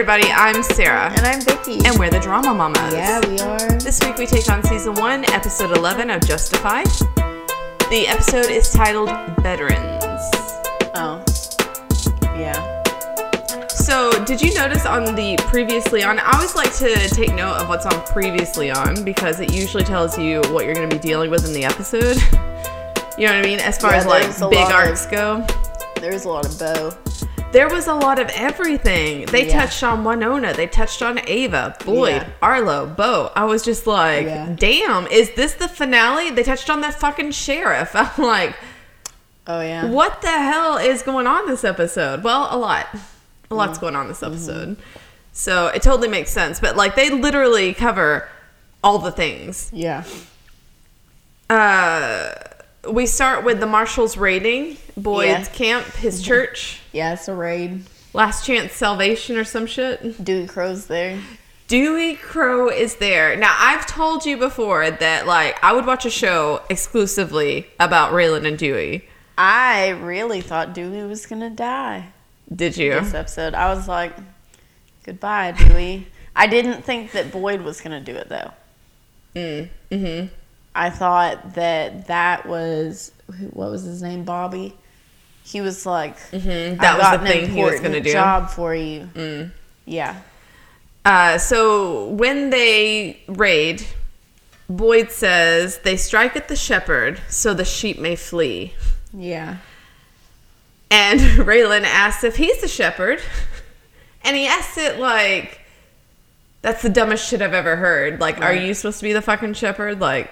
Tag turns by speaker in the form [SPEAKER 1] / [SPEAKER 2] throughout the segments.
[SPEAKER 1] everybody, I'm Sarah.
[SPEAKER 2] And I'm Vicky.
[SPEAKER 1] And we're the Drama Mamas.
[SPEAKER 2] Yeah, we are.
[SPEAKER 1] This week we take on season 1, episode 11 of Justified. The episode is titled Veterans.
[SPEAKER 2] Oh. Yeah.
[SPEAKER 1] So, did you notice on the previously on? I always like to take note of what's on previously on because it usually tells you what you're going to be dealing with in the episode. You know what I mean? As far
[SPEAKER 2] Yeah,
[SPEAKER 1] as like big arcs
[SPEAKER 2] of-
[SPEAKER 1] go.
[SPEAKER 2] There's a lot of bow.
[SPEAKER 1] There was a lot of everything. They
[SPEAKER 2] Yeah.
[SPEAKER 1] touched on Winona. They touched on Ava, Boyd,
[SPEAKER 2] Yeah.
[SPEAKER 1] Arlo, Bo. I was just like,
[SPEAKER 2] Yeah.
[SPEAKER 1] damn, is this the finale? They touched on that fucking sheriff. I'm like,
[SPEAKER 2] Oh, yeah.
[SPEAKER 1] what the hell is going on this episode? Well, a lot. A lot's
[SPEAKER 2] Mm.
[SPEAKER 1] going on this
[SPEAKER 2] Mm-hmm.
[SPEAKER 1] episode. So it totally makes sense. But like, they literally cover all the things.
[SPEAKER 2] Yeah.
[SPEAKER 1] Uh, we start with the Marshals raiding Boyd's
[SPEAKER 2] Yeah.
[SPEAKER 1] camp, his church.
[SPEAKER 2] Yeah, it's a raid.
[SPEAKER 1] Last Chance Salvation or some shit.
[SPEAKER 2] Dewey Crowe's there.
[SPEAKER 1] Dewey Crowe is there. Now, I've told you before that, like, I would watch a show exclusively about Raylan and Dewey.
[SPEAKER 2] I really thought Dewey was going to die
[SPEAKER 1] Did you?
[SPEAKER 2] this episode. I was like, goodbye, Dewey. I didn't think that Boyd was going to do it, though.
[SPEAKER 1] Mm, mm-hmm.
[SPEAKER 2] I thought that that was, what was his name, Bobby? He was like,
[SPEAKER 1] Mhm,
[SPEAKER 2] "I've
[SPEAKER 1] that was the thing he was gonna do."
[SPEAKER 2] job for you.
[SPEAKER 1] Mm.
[SPEAKER 2] Yeah.
[SPEAKER 1] Uh, so when they raid, Boyd says they strike at the shepherd so the sheep may flee.
[SPEAKER 2] Yeah.
[SPEAKER 1] And Raylan asks if he's the shepherd. And he asks it like, that's the dumbest shit I've ever heard. Like, are you supposed to be the fucking shepherd? Like,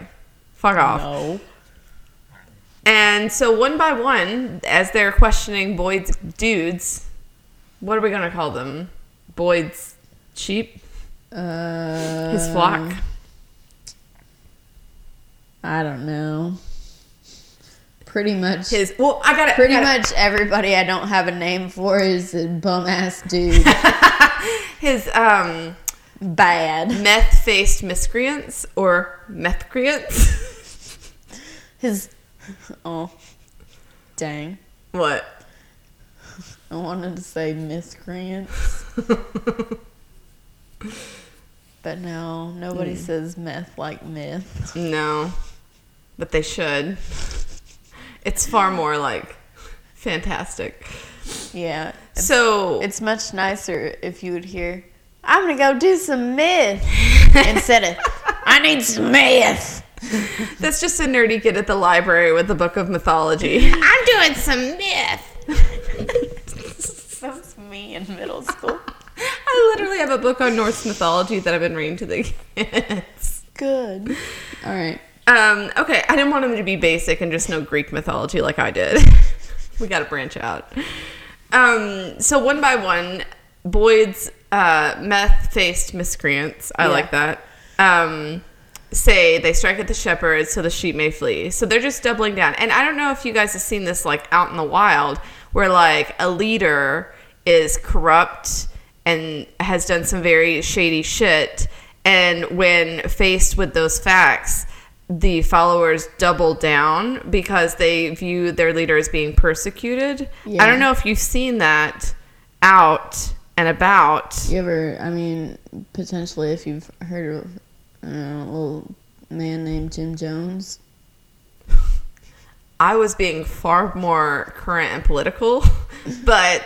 [SPEAKER 1] fuck off.
[SPEAKER 2] No.
[SPEAKER 1] And so one by one, as they're questioning Boyd's dudes, what are we gonna call them? Boyd's sheep,
[SPEAKER 2] Uh,
[SPEAKER 1] his flock.
[SPEAKER 2] I don't know. Pretty much.
[SPEAKER 1] His well, I got it.
[SPEAKER 2] pretty much everybody I don't have a name for is a bum ass dude.
[SPEAKER 1] His um
[SPEAKER 2] Bad.
[SPEAKER 1] meth faced miscreants or methcreants.
[SPEAKER 2] His. Oh. Dang.
[SPEAKER 1] what?
[SPEAKER 2] I wanted to say miscreants. but no, nobody hmm. says meth like myth.
[SPEAKER 1] No, but they should. It's far more like fantastic.
[SPEAKER 2] Yeah.
[SPEAKER 1] So
[SPEAKER 2] it's much nicer if you would hear, I'm going to go do some myth instead of, I need some myth.
[SPEAKER 1] that's just a nerdy kid at the library with a book of mythology. I'm doing some myth.
[SPEAKER 2] That was me in middle school.
[SPEAKER 1] I literally have a book on Norse mythology that I've been reading to the kids.
[SPEAKER 2] Good. All right.
[SPEAKER 1] Um, okay, I didn't want him to be basic and just know Greek mythology like I did. we got to branch out. Um, so one by one, Boyd's uh, meth-faced miscreants, I
[SPEAKER 2] Yeah.
[SPEAKER 1] like that, um, say they strike at the shepherds so the sheep may flee. So they're just doubling down. And I don't know if you guys have seen this like out in the wild where like a leader is corrupt and has done some very shady shit. And when faced with those facts, the followers double down because they view their leader as being persecuted. I don't know if you've seen that out and about.
[SPEAKER 2] You ever, I mean, potentially if you've heard of A little man named Jim Jones.
[SPEAKER 1] I was being far more current and political, but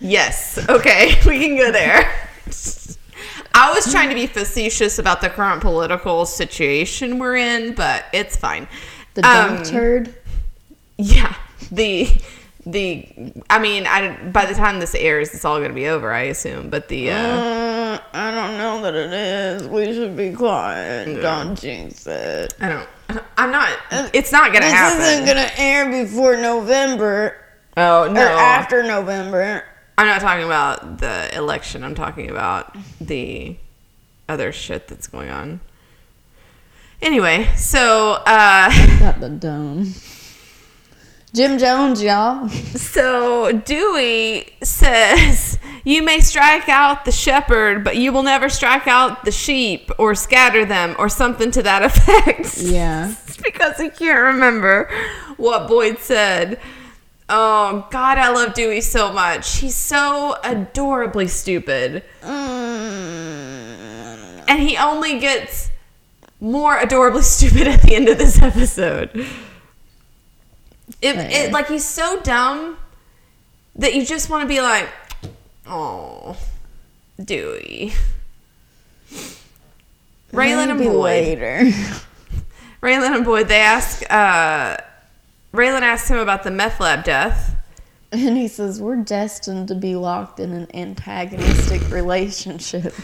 [SPEAKER 1] yes, okay, we can go there. I was trying to be facetious about the current political situation we're in, but it's fine.
[SPEAKER 2] The dumb
[SPEAKER 1] Um,
[SPEAKER 2] turd.
[SPEAKER 1] Yeah, the the I mean, I by the time this airs, it's all going to be over, I assume. But the uh,
[SPEAKER 2] Uh, I don't know that it is. We should be quiet.
[SPEAKER 1] Yeah.
[SPEAKER 2] Don't jinx it.
[SPEAKER 1] I don't. I'm not. It's not going to
[SPEAKER 2] This isn't gonna air before November
[SPEAKER 1] oh no!
[SPEAKER 2] or after November.
[SPEAKER 1] I'm not talking about the election. I'm talking about the other shit that's going on. Anyway, so uh,
[SPEAKER 2] Got the dome. Jim Jones, y'all.
[SPEAKER 1] so Dewey says you may strike out the shepherd, but you will never strike out the sheep or scatter them or something to that effect.
[SPEAKER 2] Yeah.
[SPEAKER 1] because he can't remember what Boyd said. Oh God, I love Dewey so much. He's so adorably stupid,
[SPEAKER 2] Mm,
[SPEAKER 1] and he only gets more adorably stupid at the end of this episode. It, it like he's so dumb that you just want to be like, oh, Dewey. Raylan and Boyd.
[SPEAKER 2] later.
[SPEAKER 1] Raylan and Boyd, they ask, uh, Raylan asks him about the meth lab death.
[SPEAKER 2] And he says, We're destined to be locked in an antagonistic relationship.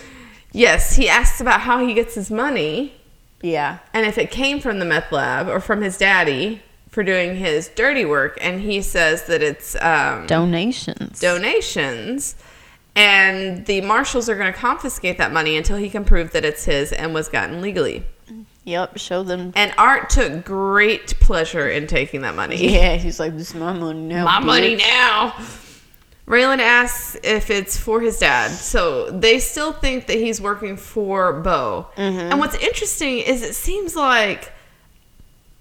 [SPEAKER 1] Yes, he asks about how he gets his money
[SPEAKER 2] Yeah.
[SPEAKER 1] and if it came from the meth lab or from his daddy for doing his dirty work. And he says that it's um,
[SPEAKER 2] Donations.
[SPEAKER 1] donations. And the marshals are going to confiscate that money until he can prove that it's his and was gotten legally.
[SPEAKER 2] yep, show them.
[SPEAKER 1] And Art took great pleasure in taking that money.
[SPEAKER 2] Yeah, he's like, This is my money now.
[SPEAKER 1] my money now. Raylan asks if it's for his dad. So they still think that he's working for Bo. And what's interesting is it seems like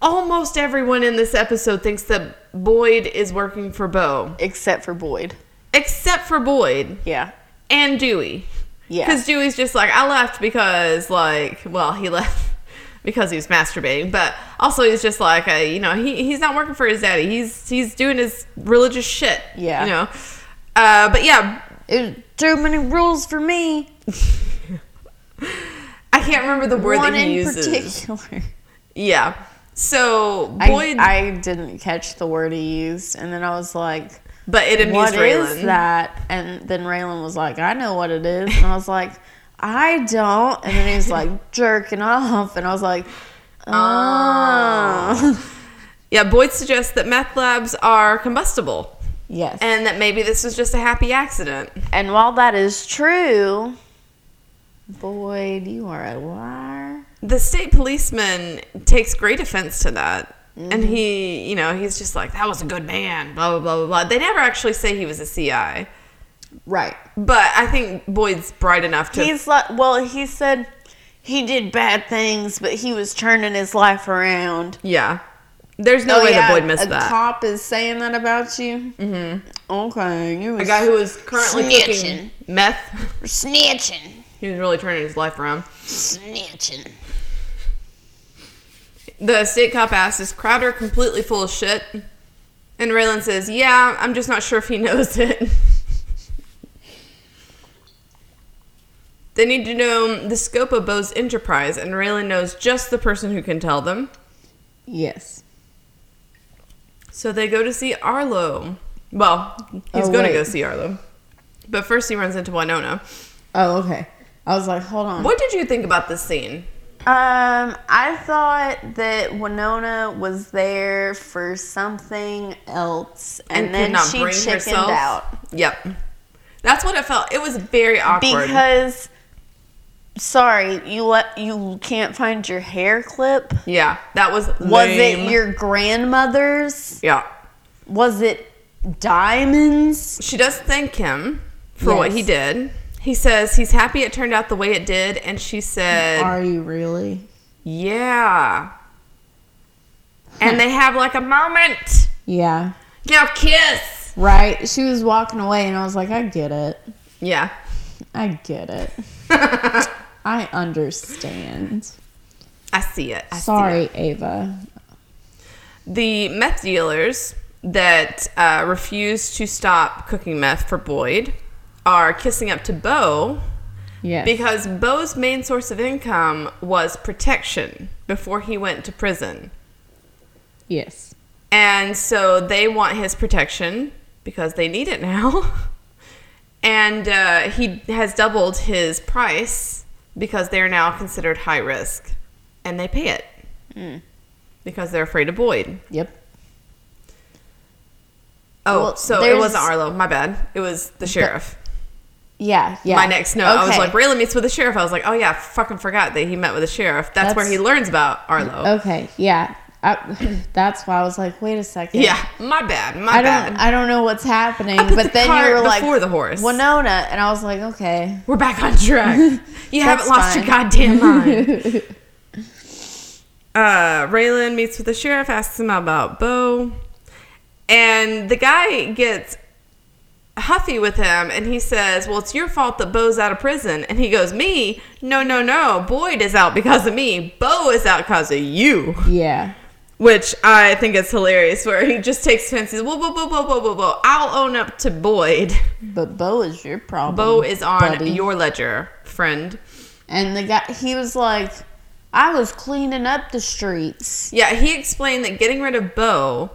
[SPEAKER 1] almost everyone in this episode thinks that Boyd is working for Bo,
[SPEAKER 2] Except for Boyd.
[SPEAKER 1] except for Boyd
[SPEAKER 2] Yeah.
[SPEAKER 1] and Dewey.
[SPEAKER 2] Yeah.
[SPEAKER 1] Because Dewey's just like, I left because, like, well, he left because he was masturbating, but also he's just like, uh, you know, he, he's not working for his daddy. He's he's doing his religious shit.
[SPEAKER 2] Yeah.
[SPEAKER 1] You know? Uh, but yeah,
[SPEAKER 2] It too many rules for me.
[SPEAKER 1] I can't remember the word
[SPEAKER 2] One
[SPEAKER 1] that he uses.
[SPEAKER 2] One in particular.
[SPEAKER 1] Yeah. So, Boyd,
[SPEAKER 2] I didn't catch the word he used, and then I was like,
[SPEAKER 1] but it amused
[SPEAKER 2] "What is
[SPEAKER 1] Raylan.
[SPEAKER 2] that?" And then Raylan was like, "I know what it is," and I was like, "I don't." And then he was like jerking off, and I was like, "Oh,
[SPEAKER 1] Yeah, Boyd suggests that meth labs are combustible
[SPEAKER 2] yes."
[SPEAKER 1] and that maybe this was just a happy accident.
[SPEAKER 2] And while that is true, Boyd, you are a liar.
[SPEAKER 1] The state policeman takes great offense to that.
[SPEAKER 2] Mm-hmm.
[SPEAKER 1] And he, you know, he's just like, that was a good man, blah, blah, blah, blah, blah. They never actually say he was a CI.
[SPEAKER 2] Right.
[SPEAKER 1] But I think Boyd's bright enough to.
[SPEAKER 2] He's like, well, he said he did bad things, but he was turning his life around.
[SPEAKER 1] yeah. There's no way that Boyd missed
[SPEAKER 2] Oh, a
[SPEAKER 1] that.
[SPEAKER 2] cop is saying that about you. Mm-hmm. Okay, you
[SPEAKER 1] a guy who was currently
[SPEAKER 2] Snitching.
[SPEAKER 1] meth.
[SPEAKER 2] snitching,
[SPEAKER 1] he was really turning his life around.
[SPEAKER 2] snitching.
[SPEAKER 1] The state cop asks, is Crowder completely full of shit? And Raylan says, yeah, I'm just not sure if he knows it. they need to know the scope of Bo's enterprise, and Raylan knows just the person who can tell them.
[SPEAKER 2] Yes.
[SPEAKER 1] So they go to see Arlo. Well, he's
[SPEAKER 2] Oh,
[SPEAKER 1] going to go see Arlo. But first he runs into Winona.
[SPEAKER 2] Oh, okay. I was like, hold on.
[SPEAKER 1] What did you think about this scene?
[SPEAKER 2] Um, I thought that Winona was there for something else, and,
[SPEAKER 1] could
[SPEAKER 2] then she chickened
[SPEAKER 1] herself?
[SPEAKER 2] out
[SPEAKER 1] Yep. That's what it felt. It was very awkward.
[SPEAKER 2] because. Sorry, you let you can't find your hair clip.
[SPEAKER 1] yeah, that was
[SPEAKER 2] Was it your grandmother's?
[SPEAKER 1] Yeah.
[SPEAKER 2] Was it diamonds?
[SPEAKER 1] She does thank him for what he did. He says he's happy it turned out the way it did, and she said,
[SPEAKER 2] Are you really?
[SPEAKER 1] "Yeah." And they have like a moment.
[SPEAKER 2] Yeah.
[SPEAKER 1] Now kiss.
[SPEAKER 2] Right. She was walking away, and I was like, I get it.
[SPEAKER 1] Yeah.
[SPEAKER 2] I get it. I understand.
[SPEAKER 1] I see it. I see
[SPEAKER 2] Sorry, Ava.
[SPEAKER 1] the meth dealers that uh, refuse to stop cooking meth for Boyd are kissing up to Bo
[SPEAKER 2] Yes.
[SPEAKER 1] because Bo's main source of income was protection before he went to prison.
[SPEAKER 2] yes.
[SPEAKER 1] And so they want his protection because they need it now. and uh, he has doubled his price because they're now considered high risk. And they pay it
[SPEAKER 2] Mm.
[SPEAKER 1] because they're afraid of Boyd.
[SPEAKER 2] Yep.
[SPEAKER 1] Oh,
[SPEAKER 2] Well,
[SPEAKER 1] so it wasn't Arlo. My bad. It was the sheriff.
[SPEAKER 2] Yeah. Yeah.
[SPEAKER 1] My next note. I was like, Raylan meets with the sheriff. I was like, oh yeah, I fucking forgot that he met with the sheriff. That's, where he learns about Arlo.
[SPEAKER 2] Okay. Yeah. I, that's why I was like, wait a second.
[SPEAKER 1] Yeah, my bad. My
[SPEAKER 2] I
[SPEAKER 1] bad.
[SPEAKER 2] don't. I don't know what's happening. But
[SPEAKER 1] the
[SPEAKER 2] then you were like
[SPEAKER 1] before the horse.
[SPEAKER 2] Winona, and I was like, okay.
[SPEAKER 1] We're back on track. You haven't
[SPEAKER 2] That's
[SPEAKER 1] lost your goddamn mind. uh, Raylan meets with the sheriff, asks him about Bo, And the guy gets huffy with him and he says, Well, it's your fault that Bo's out of prison. And he goes, Me? No, no, no. Boyd is out because of me. Bo is out because of you.
[SPEAKER 2] Yeah.
[SPEAKER 1] Which I think is hilarious, where he just takes offense. He's, whoa, whoa, whoa, whoa, whoa, whoa, whoa. I'll own up to Boyd.
[SPEAKER 2] But Bo is your problem.
[SPEAKER 1] Bo is on
[SPEAKER 2] buddy.
[SPEAKER 1] your ledger, friend.
[SPEAKER 2] And the guy, he was like, I was cleaning up the streets.
[SPEAKER 1] Yeah, he explained that getting rid of Bo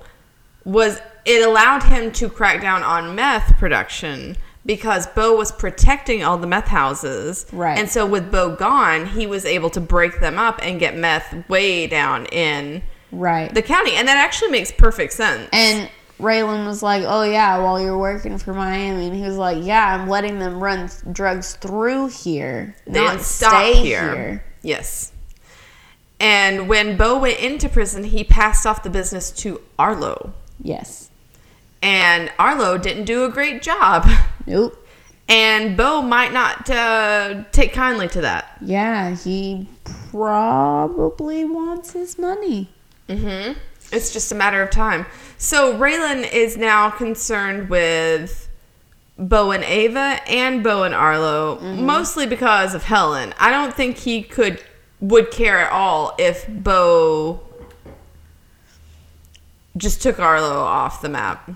[SPEAKER 1] was it allowed him to crack down on meth production because Bo was protecting all the meth houses.
[SPEAKER 2] Right.
[SPEAKER 1] And so with Bo gone, he was able to break them up and get meth way down in
[SPEAKER 2] Right.
[SPEAKER 1] the county. And that actually makes perfect sense.
[SPEAKER 2] and Raylan was like, "Oh yeah, while you're working for Miami," and he was like, "Yeah, I'm letting them run th- drugs through here,
[SPEAKER 1] they
[SPEAKER 2] not stay
[SPEAKER 1] here.
[SPEAKER 2] here."
[SPEAKER 1] Yes. And when Bo went into prison, he passed off the business to Arlo.
[SPEAKER 2] Yes.
[SPEAKER 1] And Arlo didn't do a great job.
[SPEAKER 2] Nope.
[SPEAKER 1] And Bo might not uh, take kindly to that.
[SPEAKER 2] Yeah, he probably wants his money.
[SPEAKER 1] Mm-hmm. It's just a matter of time. So Raylan is now concerned with Bo and Ava and Bo and Arlo, mostly because of Helen. I don't think he could would care at all if Bo just took Arlo off the map.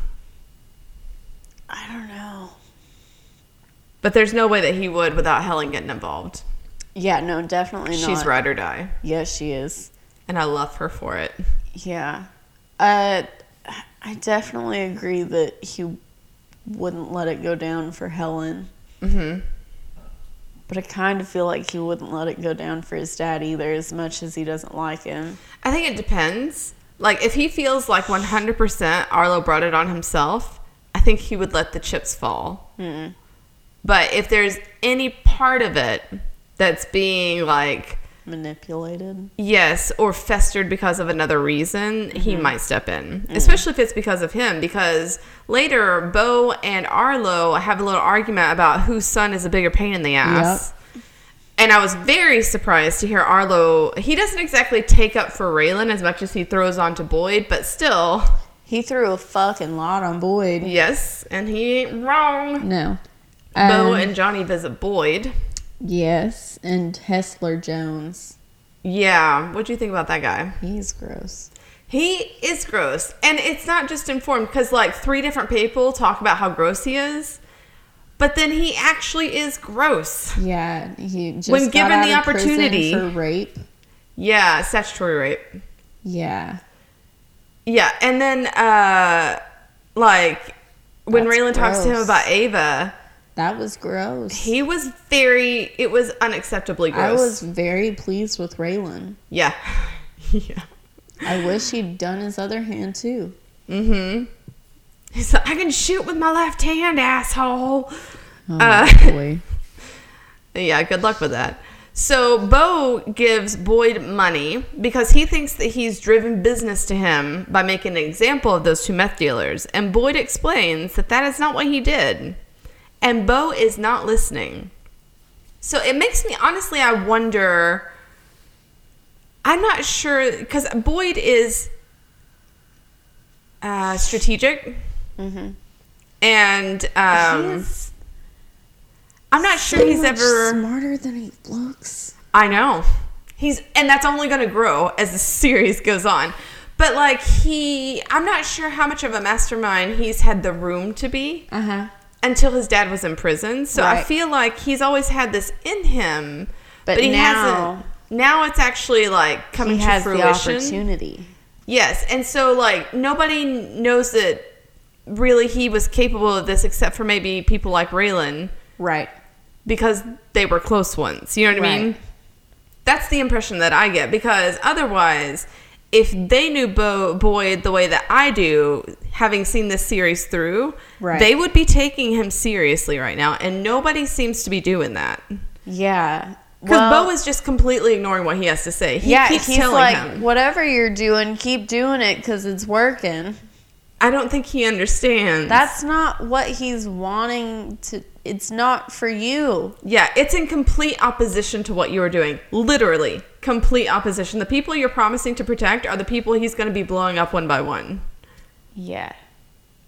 [SPEAKER 2] I don't know.
[SPEAKER 1] But there's no way that he would without Helen getting involved.
[SPEAKER 2] Yeah, no, definitely not.
[SPEAKER 1] She's ride or die.
[SPEAKER 2] Yes, she is.
[SPEAKER 1] And I love her for it.
[SPEAKER 2] Yeah. Uh, I definitely agree that he wouldn't let it go down for Helen.
[SPEAKER 1] Mm-hmm.
[SPEAKER 2] But I kind of feel like he wouldn't let it go down for his dad either, as much as he doesn't like him.
[SPEAKER 1] I think it depends. Like, if he feels like 100% Arlo brought it on himself, I think he would let the chips fall.
[SPEAKER 2] Mm.
[SPEAKER 1] But if there's any part of it that's being like,
[SPEAKER 2] Manipulated.
[SPEAKER 1] yes, or festered because of another reason, he
[SPEAKER 2] Mm-hmm.
[SPEAKER 1] might step in. Especially if it's because of him. Because later, Bo and Arlo have a little argument about whose son is a bigger pain in the ass. And I was very surprised to hear Arlo. He doesn't exactly take up for Raylan as much as he throws onto Boyd, but still,
[SPEAKER 2] He threw a fucking lot on Boyd.
[SPEAKER 1] yes, and he ain't wrong.
[SPEAKER 2] No.
[SPEAKER 1] Bo
[SPEAKER 2] Um,
[SPEAKER 1] and Johnny visit Boyd.
[SPEAKER 2] yes, and Hessler Jones.
[SPEAKER 1] Yeah, what do you think about that guy?
[SPEAKER 2] He's gross.
[SPEAKER 1] He is gross. And it's not just informed because, like, three different people talk about how gross he is, but then he actually is gross.
[SPEAKER 2] Yeah, he just
[SPEAKER 1] When given the opportunity.
[SPEAKER 2] for rape.
[SPEAKER 1] Yeah, statutory rape.
[SPEAKER 2] Yeah.
[SPEAKER 1] Yeah, and then, uh, like, when
[SPEAKER 2] That's
[SPEAKER 1] Raylan talks to him about Ava,
[SPEAKER 2] That was gross.
[SPEAKER 1] he was very, it was unacceptably gross.
[SPEAKER 2] I was very pleased with Raylan.
[SPEAKER 1] Yeah. yeah.
[SPEAKER 2] I wish he'd done his other hand too.
[SPEAKER 1] Mm-hmm. He's like, I can shoot with my left hand, asshole.
[SPEAKER 2] Oh
[SPEAKER 1] Uh,
[SPEAKER 2] boy.
[SPEAKER 1] Yeah, good luck with that. So Bo gives Boyd money because he thinks that he's driven business to him by making an example of those two meth dealers. And Boyd explains that that is not what he did. And Bo is not listening. So it makes me, honestly, I wonder, I'm not sure, because Boyd is uh, strategic.
[SPEAKER 2] Mm-hmm.
[SPEAKER 1] And um, I'm not sure he's ever...
[SPEAKER 2] smarter than he looks.
[SPEAKER 1] I know. He's and that's only going to grow as the series goes on. But like he I'm not sure how much of a mastermind he's had the room to be
[SPEAKER 2] Uh huh.
[SPEAKER 1] until his dad was in prison. So I feel like he's always had this in him, but,
[SPEAKER 2] But
[SPEAKER 1] he
[SPEAKER 2] now-
[SPEAKER 1] hasn't now it's actually like coming
[SPEAKER 2] He
[SPEAKER 1] to
[SPEAKER 2] has the
[SPEAKER 1] fruition.
[SPEAKER 2] opportunity.
[SPEAKER 1] Yes, and so like nobody knows that really he was capable of this except for maybe people like Raylan
[SPEAKER 2] Right.
[SPEAKER 1] Because they were close ones. You know what I mean? That's the impression that I get because otherwise, if they knew Bo Boyd the way that I do, having seen this series through,
[SPEAKER 2] Right.
[SPEAKER 1] they would be taking him seriously right now, and nobody seems to be doing that.
[SPEAKER 2] Yeah.
[SPEAKER 1] Because
[SPEAKER 2] Well,
[SPEAKER 1] Bo is just completely ignoring what he has to say. He
[SPEAKER 2] yeah,
[SPEAKER 1] keeps
[SPEAKER 2] he's
[SPEAKER 1] telling
[SPEAKER 2] like,
[SPEAKER 1] him.
[SPEAKER 2] whatever you're doing, keep doing it because it's working.
[SPEAKER 1] I don't think he understands.
[SPEAKER 2] That's not what he's wanting to. It's not for you.
[SPEAKER 1] Yeah, it's in complete opposition to what you are doing. Literally, complete opposition. The people you're promising to protect are the people he's going to be blowing up one by one.
[SPEAKER 2] Yeah.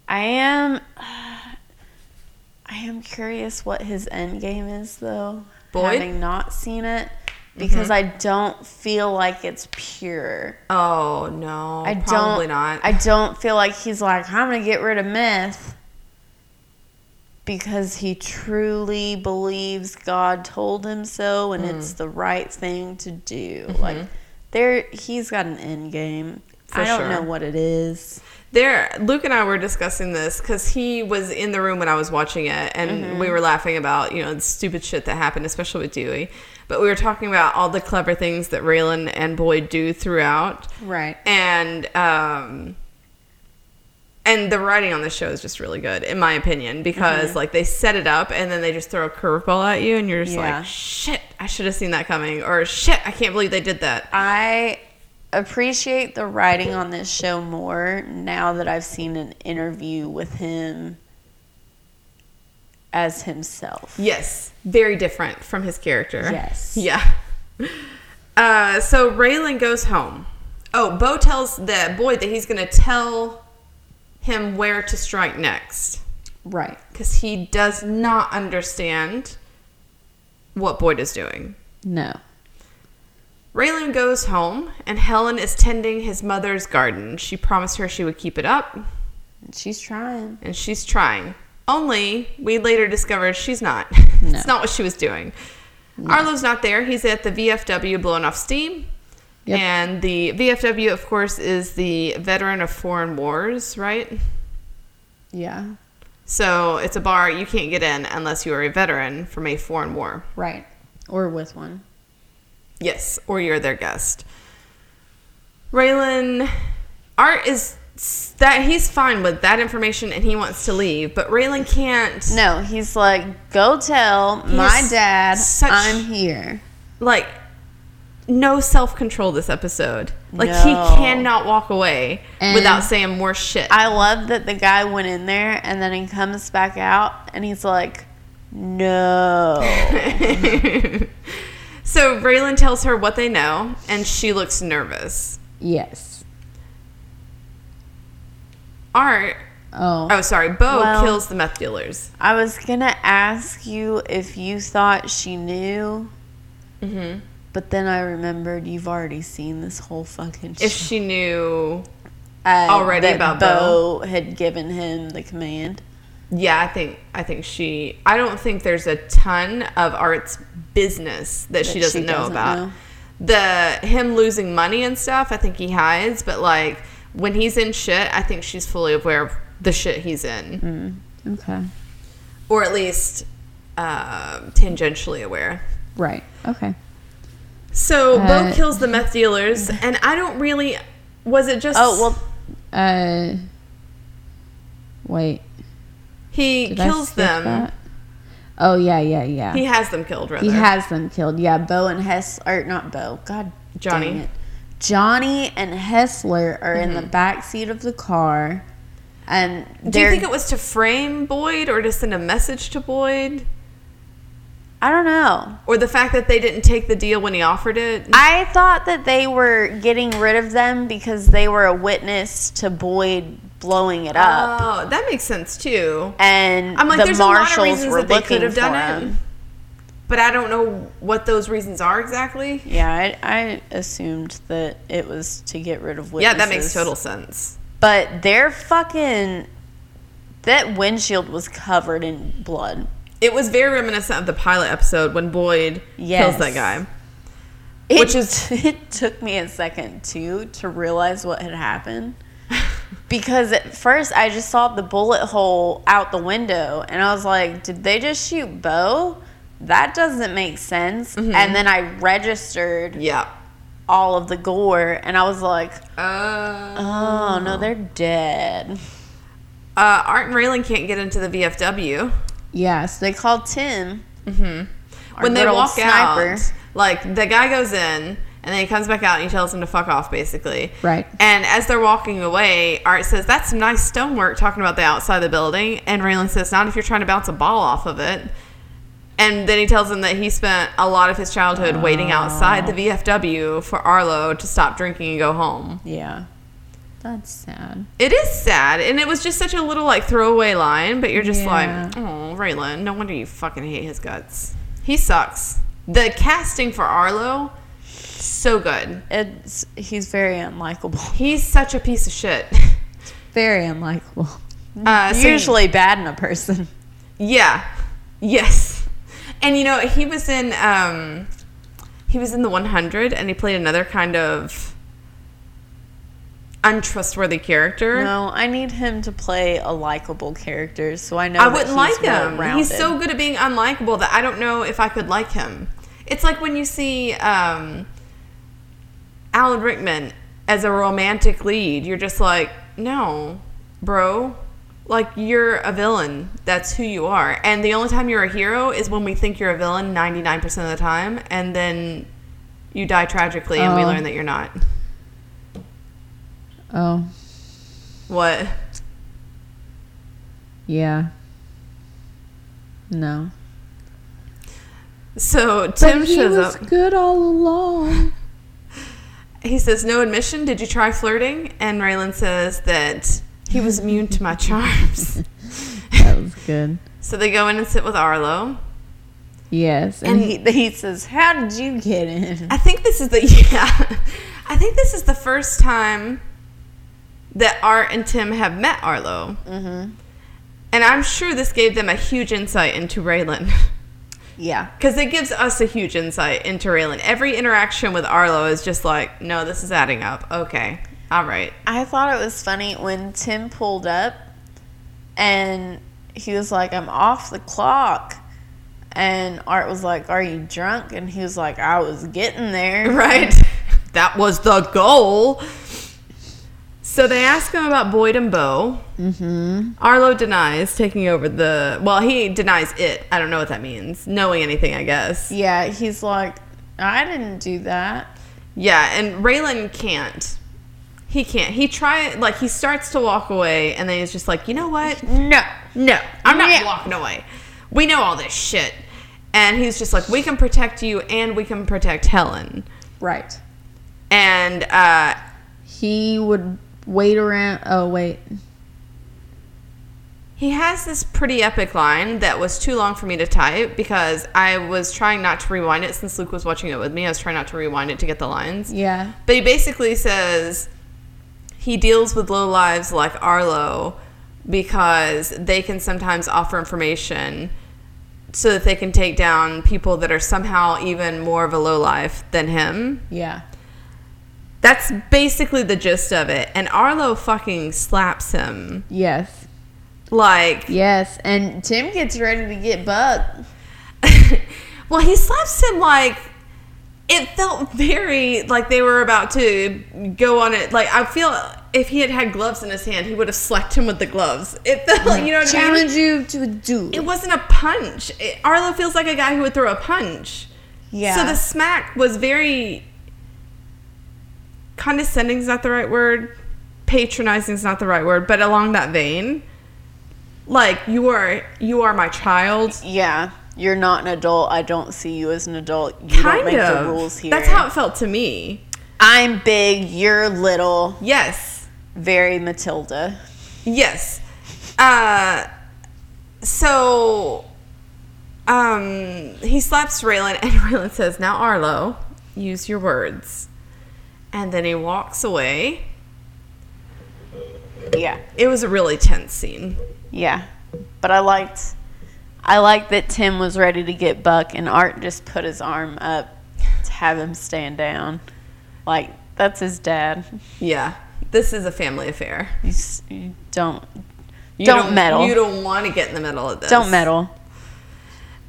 [SPEAKER 2] I am. I am curious what his end game is, though.
[SPEAKER 1] Boyd?
[SPEAKER 2] Having not seen it, because mm-hmm. I don't feel like it's pure.
[SPEAKER 1] Oh no,
[SPEAKER 2] I
[SPEAKER 1] probably
[SPEAKER 2] don't.
[SPEAKER 1] not.
[SPEAKER 2] I don't feel like he's like I'm gonna get rid of myth because he truly believes God told him so, and
[SPEAKER 1] Mm.
[SPEAKER 2] it's the right thing to do. Like there, he's got an end game.
[SPEAKER 1] Mm-hmm. For
[SPEAKER 2] I don't
[SPEAKER 1] sure.
[SPEAKER 2] know what it is.
[SPEAKER 1] There, Luke and I were discussing this because he was in the room when I was watching it, and we were laughing about you know the stupid shit that happened, especially with Dewey. But we were talking about all the clever things that Raylan and Boyd do throughout,
[SPEAKER 2] Right.
[SPEAKER 1] and um, and the writing on the show is just really good, in my opinion, because like they set it up and then they just throw a curveball at you, and you're just
[SPEAKER 2] Yeah.
[SPEAKER 1] like, shit, I should have seen that coming, or shit, I can't believe they did that.
[SPEAKER 2] I appreciate the writing on this show more now that I've seen an interview with him as himself.
[SPEAKER 1] Yes, very different from his character.
[SPEAKER 2] Yes.
[SPEAKER 1] Yeah. Uh, so Raylan goes home. Oh, Bo tells the boy that he's going to tell him where to strike next
[SPEAKER 2] Right.
[SPEAKER 1] because he does not understand what Boyd is doing.
[SPEAKER 2] No.
[SPEAKER 1] Raylan goes home, and Helen is tending his mother's garden. She promised her she would keep it up, And
[SPEAKER 2] She's trying.
[SPEAKER 1] and she's trying. Only, we later discovered she's not.
[SPEAKER 2] No.
[SPEAKER 1] it's not what she was doing. Arlo's not there. He's at the VFW blowing off steam.
[SPEAKER 2] Yep.
[SPEAKER 1] And the VFW, of course, is the Veteran of Foreign Wars, right?
[SPEAKER 2] Yeah.
[SPEAKER 1] So it's a bar you can't get in unless you are a veteran from a foreign war.
[SPEAKER 2] Right. Or with one.
[SPEAKER 1] Yes, or you're their guest. Raylan, Art is that he's fine with that information and he wants to leave, but Raylan can't.
[SPEAKER 2] No, he's like, go tell my dad I'm here.
[SPEAKER 1] like no self control this episode. Like
[SPEAKER 2] No.
[SPEAKER 1] he cannot walk away
[SPEAKER 2] And-
[SPEAKER 1] without saying more shit.
[SPEAKER 2] I love that the guy went in there and then he comes back out and he's like, no.
[SPEAKER 1] so Raylan tells her what they know, and she looks nervous.
[SPEAKER 2] yes.
[SPEAKER 1] Art,
[SPEAKER 2] Oh.
[SPEAKER 1] oh sorry, Bo
[SPEAKER 2] Well-
[SPEAKER 1] kills the meth dealers.
[SPEAKER 2] I was gonna ask you if you thought she knew,
[SPEAKER 1] hmm
[SPEAKER 2] but then I remembered you've already seen this whole fucking
[SPEAKER 1] If she knew,
[SPEAKER 2] Uh,
[SPEAKER 1] already
[SPEAKER 2] that
[SPEAKER 1] about
[SPEAKER 2] Bo had given him the command.
[SPEAKER 1] yeah, I think I think she. I don't think there's a ton of Art's business that, she doesn't
[SPEAKER 2] she
[SPEAKER 1] know
[SPEAKER 2] doesn't
[SPEAKER 1] about.
[SPEAKER 2] know.
[SPEAKER 1] The him losing money and stuff, I think he hides, but like when he's in shit, I think she's fully aware of the shit he's in,
[SPEAKER 2] Okay.
[SPEAKER 1] or at least uh, tangentially aware.
[SPEAKER 2] Right. Okay.
[SPEAKER 1] So Bo
[SPEAKER 2] Uh,
[SPEAKER 1] kills the meth dealers, and I don't really. Was it just?
[SPEAKER 2] Oh well.
[SPEAKER 3] Uh, wait.
[SPEAKER 1] he
[SPEAKER 3] Did
[SPEAKER 1] kills them.
[SPEAKER 3] that? Oh yeah, yeah, yeah.
[SPEAKER 1] He has them killed, rather.
[SPEAKER 3] He has them killed. Yeah,
[SPEAKER 2] Bo and Hess or not Bo. God.
[SPEAKER 1] Johnny.
[SPEAKER 2] Johnny and Hessler are in
[SPEAKER 1] Mm-hmm.
[SPEAKER 2] the back seat of the car, and
[SPEAKER 1] Do you think it was to frame Boyd or to send a message to Boyd?
[SPEAKER 2] I don't know.
[SPEAKER 1] Or the fact that they didn't take the deal when he offered it?
[SPEAKER 2] I thought that they were getting rid of them because they were a witness to Boyd blowing it up,
[SPEAKER 1] Oh, that makes sense too.
[SPEAKER 2] and
[SPEAKER 1] I'm like,
[SPEAKER 2] the
[SPEAKER 1] there's a lot of
[SPEAKER 2] marshals
[SPEAKER 1] reasons
[SPEAKER 2] were
[SPEAKER 1] that they
[SPEAKER 2] looking
[SPEAKER 1] could have done
[SPEAKER 2] for
[SPEAKER 1] it.
[SPEAKER 2] him.
[SPEAKER 1] But I don't know what those reasons are exactly.
[SPEAKER 2] Yeah, I, I assumed that it was to get rid of witnesses.
[SPEAKER 1] Yeah, that makes total sense.
[SPEAKER 2] But their fucking that windshield was covered in blood.
[SPEAKER 1] It was very reminiscent of the pilot episode when Boyd
[SPEAKER 2] Yes.
[SPEAKER 1] kills that guy.
[SPEAKER 2] It,
[SPEAKER 1] Which is-
[SPEAKER 2] it took me a second too to realize what had happened. Because at first I just saw the bullet hole out the window and I was like, did they just shoot Bo? That doesn't make sense.
[SPEAKER 1] Mm-hmm.
[SPEAKER 2] And then I registered
[SPEAKER 1] Yeah.
[SPEAKER 2] all of the gore and I was like,
[SPEAKER 1] Uh,
[SPEAKER 2] oh no, they're dead.
[SPEAKER 1] uh, Art and Raylan can't get into the VFW.
[SPEAKER 2] Yeah, so they called Tim.
[SPEAKER 1] Mm-hmm. When they walk
[SPEAKER 2] sniper.
[SPEAKER 1] out, like the guy goes in and then he comes back out and he tells him to fuck off, basically.
[SPEAKER 3] Right.
[SPEAKER 1] And as they're walking away, Art says, "That's some nice stonework." Talking about the outside of the building, and Raylan says, "Not if you're trying to bounce a ball off of it." And then he tells him that he spent a lot of his childhood waiting outside the VFW for Arlo to stop drinking and go home.
[SPEAKER 2] Yeah.
[SPEAKER 3] That's sad.
[SPEAKER 1] It is sad, and it was just such a little like throwaway line, but you're just
[SPEAKER 3] Yeah.
[SPEAKER 1] like, oh, Raylan, no wonder you fucking hate his guts. He sucks. The casting for Arlo, so good.
[SPEAKER 2] It's he's very unlikable.
[SPEAKER 1] He's such a piece of shit.
[SPEAKER 3] Very unlikable.
[SPEAKER 1] Uh, so-
[SPEAKER 2] Usually bad in a person.
[SPEAKER 1] Yeah. Yes. And you know, he was in um he was in the 100 and he played another kind of untrustworthy character.
[SPEAKER 2] No, I need him to play a likable character, so I know
[SPEAKER 1] I wouldn't like him. He's so good at being unlikable that I don't know if I could like him. It's like when you see um Alan Rickman as a romantic lead, you're just like, "No, bro. Like you're a villain. That's who you are. And the only time you're a hero is when we think you're a villain 99% of the time and then you die tragically and we
[SPEAKER 3] Oh.
[SPEAKER 1] learn that you're not."
[SPEAKER 3] Oh,
[SPEAKER 1] What?
[SPEAKER 3] yeah. No.
[SPEAKER 1] So Tim
[SPEAKER 3] but he
[SPEAKER 1] shows
[SPEAKER 3] was
[SPEAKER 1] up.
[SPEAKER 3] good all along.
[SPEAKER 1] He says, "No admission. Did you try flirting?" And Raylan says that he was immune to my charms.
[SPEAKER 3] That was good.
[SPEAKER 1] so they go in and sit with Arlo.
[SPEAKER 3] Yes.
[SPEAKER 2] And
[SPEAKER 3] And,
[SPEAKER 2] he, he says, "How did you get in?"
[SPEAKER 1] I think this is the yeah. I think this is the first time that Art and Tim have met Arlo, mm-hmm. and I'm sure this gave them a huge insight into Raylan.
[SPEAKER 2] Yeah.
[SPEAKER 1] Because it gives us a huge insight into Raylan. Every interaction with Arlo is just like, no, this is adding up. Okay, all right.
[SPEAKER 2] I thought it was funny when Tim pulled up and he was like, I'm off the clock. And Art was like, Are you drunk? And he was like, I was getting there.
[SPEAKER 1] Right? that was the goal. So they ask him about Boyd and Bo. Mm-hmm. Arlo denies taking over the. Well, he denies it. I don't know what that means. Knowing anything, I guess.
[SPEAKER 2] Yeah, he's like, I didn't do that.
[SPEAKER 1] Yeah, and Raylan can't. He can't. He try like he starts to walk away, and then he's just like, you know what?
[SPEAKER 2] No.
[SPEAKER 1] No, I'm not
[SPEAKER 2] Yeah.
[SPEAKER 1] walking away. We know all this shit. And he's just like, we can protect you, and we can protect Helen.
[SPEAKER 3] right.
[SPEAKER 1] And uh,
[SPEAKER 3] He would wait around. Oh, wait.
[SPEAKER 1] He has this pretty epic line that was too long for me to type because I was trying not to rewind it since Luke was watching it with me. I was trying not to rewind it to get the lines.
[SPEAKER 3] Yeah.
[SPEAKER 1] But he basically says he deals with low lives like Arlo because they can sometimes offer information so that they can take down people that are somehow even more of a low life than him.
[SPEAKER 3] Yeah.
[SPEAKER 1] That's basically the gist of it. And Arlo fucking slaps him.
[SPEAKER 3] Yes.
[SPEAKER 1] Like,
[SPEAKER 3] Yes. And Tim gets ready to get Buck.
[SPEAKER 1] well, he slaps him like it felt very like they were about to go on it. Like I feel if he had had gloves in his hand, he would have slapped him with the gloves. It felt, mm. you know what I mean?
[SPEAKER 3] Challenge you to a duel.
[SPEAKER 1] It wasn't a punch. It, Arlo feels like a guy who would throw a punch.
[SPEAKER 2] Yeah.
[SPEAKER 1] So the smack was very condescending is not the right word. Patronizing is not the right word, but along that vein. Like you are you are my child.
[SPEAKER 2] yeah. You're not an adult. I don't see you as an adult. You
[SPEAKER 1] kind
[SPEAKER 2] don't make
[SPEAKER 1] of.
[SPEAKER 2] the rules here.
[SPEAKER 1] That's how it felt to me.
[SPEAKER 2] I'm big, you're little.
[SPEAKER 1] Yes.
[SPEAKER 2] Very Matilda.
[SPEAKER 1] Yes. Uh, so, um, he slaps Raylan, and Raylan says, "Now, Arlo, use your words." And then he walks away.
[SPEAKER 2] Yeah.
[SPEAKER 1] It was a really tense scene.
[SPEAKER 2] Yeah. But I liked I liked that Tim was ready to get Buck and Art just put his arm up to have him stand down. Like that's his dad.
[SPEAKER 1] Yeah, this is a family affair.
[SPEAKER 2] You, you don't
[SPEAKER 1] You
[SPEAKER 2] don't, meddle.
[SPEAKER 1] You don't want to get in the middle of this.
[SPEAKER 2] don't meddle.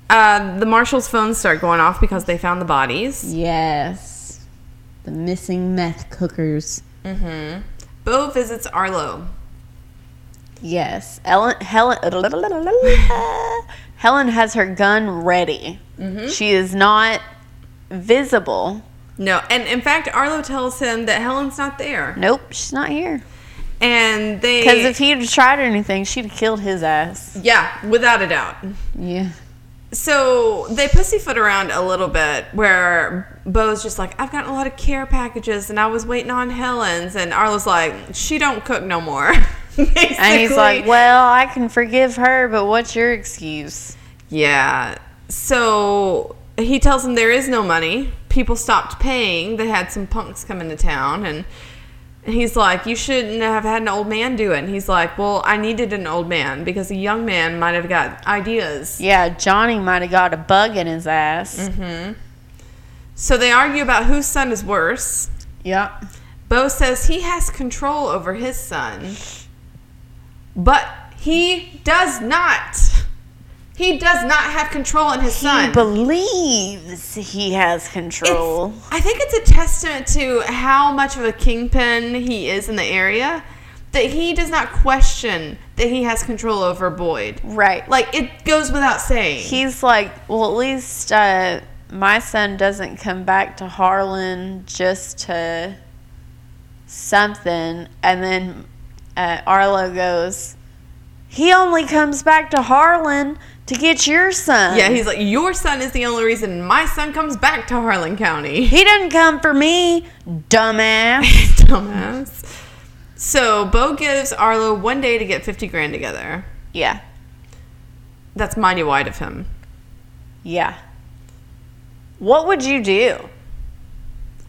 [SPEAKER 1] Uh, the marshals' phones start going off because they found the bodies.
[SPEAKER 3] Yes. The missing meth cookers. Mhm.
[SPEAKER 1] Bo visits Arlo.
[SPEAKER 2] Yes. Ellen Helen Helen has her gun ready. Mhm. She is not visible.
[SPEAKER 1] No, and in fact, Arlo tells him that Helen's not there,
[SPEAKER 2] Nope, she's not here.
[SPEAKER 1] and they
[SPEAKER 2] Because if he had tried anything, she'd have killed his ass.
[SPEAKER 1] yeah, without a doubt.
[SPEAKER 3] Yeah.
[SPEAKER 1] So they pussyfoot around a little bit where Bo's just like, I've gotten a lot of care packages and I was waiting on Helen's. And Arlo's like, she don't cook no more.
[SPEAKER 2] And he's like, well, I can forgive her, but what's your excuse?
[SPEAKER 1] Yeah. So he tells him there is no money. People stopped paying. They had some punks come into town and and he's like, you shouldn't have had an old man do it. And he's like, well, I needed an old man because a young man might have got ideas.
[SPEAKER 2] Yeah, Johnny might have got a bug in his ass. Mm-hmm.
[SPEAKER 1] So they argue about whose son is worse.
[SPEAKER 2] Yep.
[SPEAKER 1] Bo says he has control over his son, but he does not. He does not have control in his
[SPEAKER 2] He
[SPEAKER 1] son.
[SPEAKER 2] He believes he has control.
[SPEAKER 1] It's- I think it's a testament to how much of a kingpin he is in the area that he does not question that he has control over Boyd.
[SPEAKER 2] right.
[SPEAKER 1] Like it goes without saying.
[SPEAKER 2] He's like, well, at least uh, my son doesn't come back to Harlan just to something. And then uh, Arlo goes, he only comes back to Harlan to get your son.
[SPEAKER 1] yeah, he's like, your son is the only reason my son comes back to Harlan County.
[SPEAKER 2] he doesn't come for me, dumbass.
[SPEAKER 1] Dumbass. So Bo gives Arlo one day to get 50 grand together.
[SPEAKER 2] yeah,
[SPEAKER 1] That's mighty wide of him.
[SPEAKER 2] yeah. What would you do?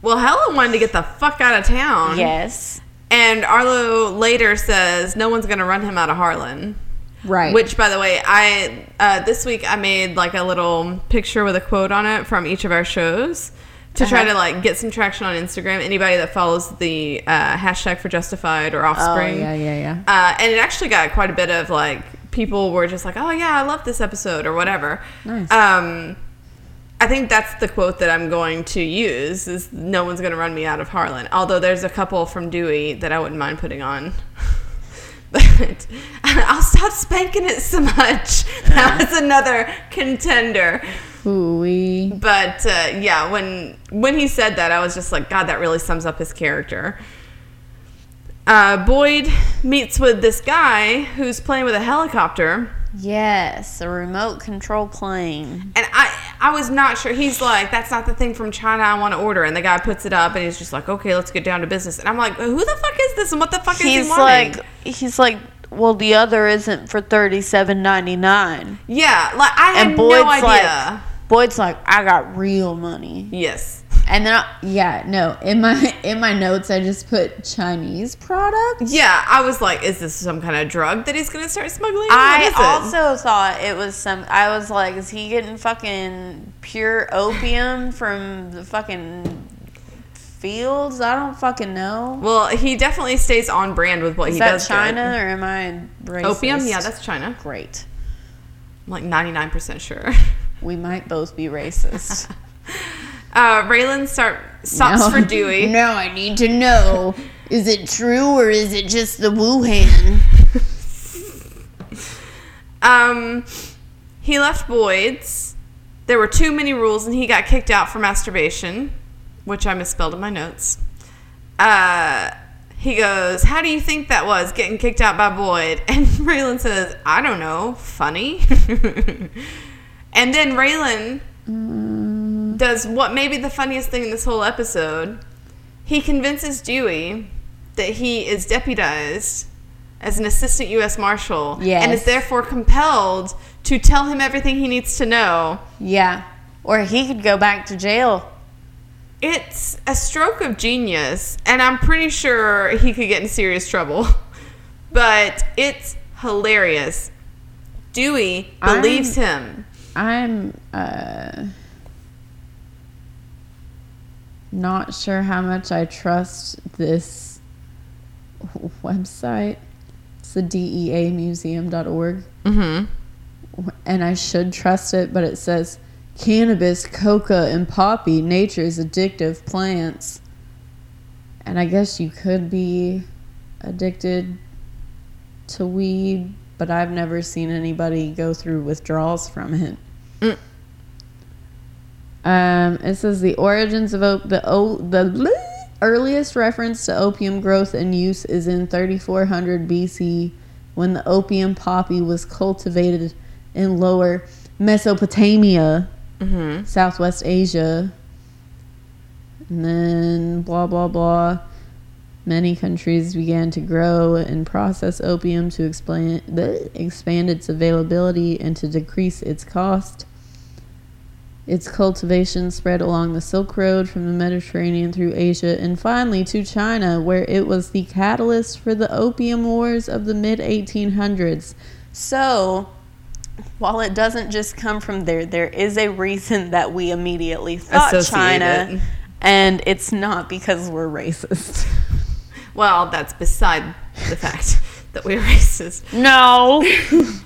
[SPEAKER 1] Well, Helen wanted to get the fuck out of town.
[SPEAKER 2] Yes.
[SPEAKER 1] And Arlo later says no one's going to run him out of Harlan.
[SPEAKER 3] Right.
[SPEAKER 1] Which, by the way, I uh, this week I made like a little picture with a quote on it from each of our shows to try
[SPEAKER 2] Uh-huh.
[SPEAKER 1] to like get some traction on Instagram. Anybody that follows the uh, hashtag for Justified or Offspring,
[SPEAKER 3] Oh
[SPEAKER 1] Offspring,
[SPEAKER 3] yeah, yeah, yeah.
[SPEAKER 1] uh, and it actually got quite a bit of like people were just like, "Oh yeah, I love this episode" or whatever.
[SPEAKER 3] Nice.
[SPEAKER 1] Um, I think that's the quote that I'm going to use: "Is no one's going to run me out of Harlan." Although there's a couple from Dewey that I wouldn't mind putting on. but I'll stop spanking it so much. That was another contender.
[SPEAKER 3] Ooh wee.
[SPEAKER 1] But uh, yeah, when when he said that, I was just like, God, that really sums up his character. Uh, Boyd meets with this guy who's playing with a helicopter,
[SPEAKER 2] Yes, a remote control plane.
[SPEAKER 1] and I I was not sure. He's like, "That's not the thing from China I want to order," and the guy puts it up, and he's just like, "Okay, let's get down to business." And I'm like, "Who the fuck is this? And what the fuck is
[SPEAKER 2] He's
[SPEAKER 1] he wanting?"
[SPEAKER 2] like, he's like, well, the other isn't for thirty seven ninety nine.
[SPEAKER 1] "Yeah, like I had
[SPEAKER 2] And Boyd's
[SPEAKER 1] no idea."
[SPEAKER 2] like, Boyd's like, I got real money.
[SPEAKER 1] yes,
[SPEAKER 3] And then I, yeah, no. In my in my notes, I just put Chinese products.
[SPEAKER 1] yeah. I was like, "Is this some kind of drug that he's gonna start smuggling?"
[SPEAKER 2] I
[SPEAKER 1] it?
[SPEAKER 2] also thought it was some. I was like, is he getting fucking pure opium from the fucking fields? I don't fucking know.
[SPEAKER 1] Well, he definitely stays on brand with what
[SPEAKER 2] Is
[SPEAKER 1] he
[SPEAKER 2] that
[SPEAKER 1] does. good.
[SPEAKER 2] China or am I racist?
[SPEAKER 1] Opium? Yeah, that's China.
[SPEAKER 2] great.
[SPEAKER 1] I'm like 99% sure.
[SPEAKER 2] We might both be racist.
[SPEAKER 1] Uh, Raylan start stops
[SPEAKER 3] No.
[SPEAKER 1] for Dewey.
[SPEAKER 3] Now I need to know: is it true or is it just the Wuhan?
[SPEAKER 1] Um, he left Boyd's. There were too many rules, and he got kicked out for masturbation, which I misspelled in my notes. Uh, he goes, "How do you think that was getting kicked out by Boyd?" And Raylan says, "I don't know, funny." and then Raylan does what may be the funniest thing in this whole episode. He convinces Dewey that he is deputized as an assistant U.S. Marshal and is therefore compelled to tell him everything he needs to know.
[SPEAKER 2] yeah. Or he could go back to jail.
[SPEAKER 1] It's a stroke of genius, and I'm pretty sure he could get in serious trouble. But it's hilarious. Dewey
[SPEAKER 3] I'm-
[SPEAKER 1] believes him.
[SPEAKER 3] I'm uh, not sure how much I trust this website. It's the deamuseum.org.
[SPEAKER 1] Mm-hmm.
[SPEAKER 3] And I should trust it, but it says cannabis, coca, and poppy, nature's addictive plants. And I guess you could be addicted to weed, but I've never seen anybody go through withdrawals from it.
[SPEAKER 1] Mm.
[SPEAKER 3] Um, it says the origins of op- the o- the bleh, earliest reference to opium growth and use is in 3400 BC when the opium poppy was cultivated in lower Mesopotamia,
[SPEAKER 1] Mm-hmm.
[SPEAKER 3] Southwest Asia, and then blah blah blah. Many countries began to grow and process opium to explain, bleh, expand its availability and to decrease its cost. Its cultivation spread along the Silk Road from the Mediterranean through Asia and finally to China, where it was the catalyst for the opium wars of the mid 1800s.
[SPEAKER 2] So, while it doesn't just come from there, there is a reason that we immediately thought
[SPEAKER 1] Associate
[SPEAKER 2] China,
[SPEAKER 1] it.
[SPEAKER 2] and it's not because we're racist.
[SPEAKER 1] Well, that's beside the fact that we're racist.
[SPEAKER 2] No.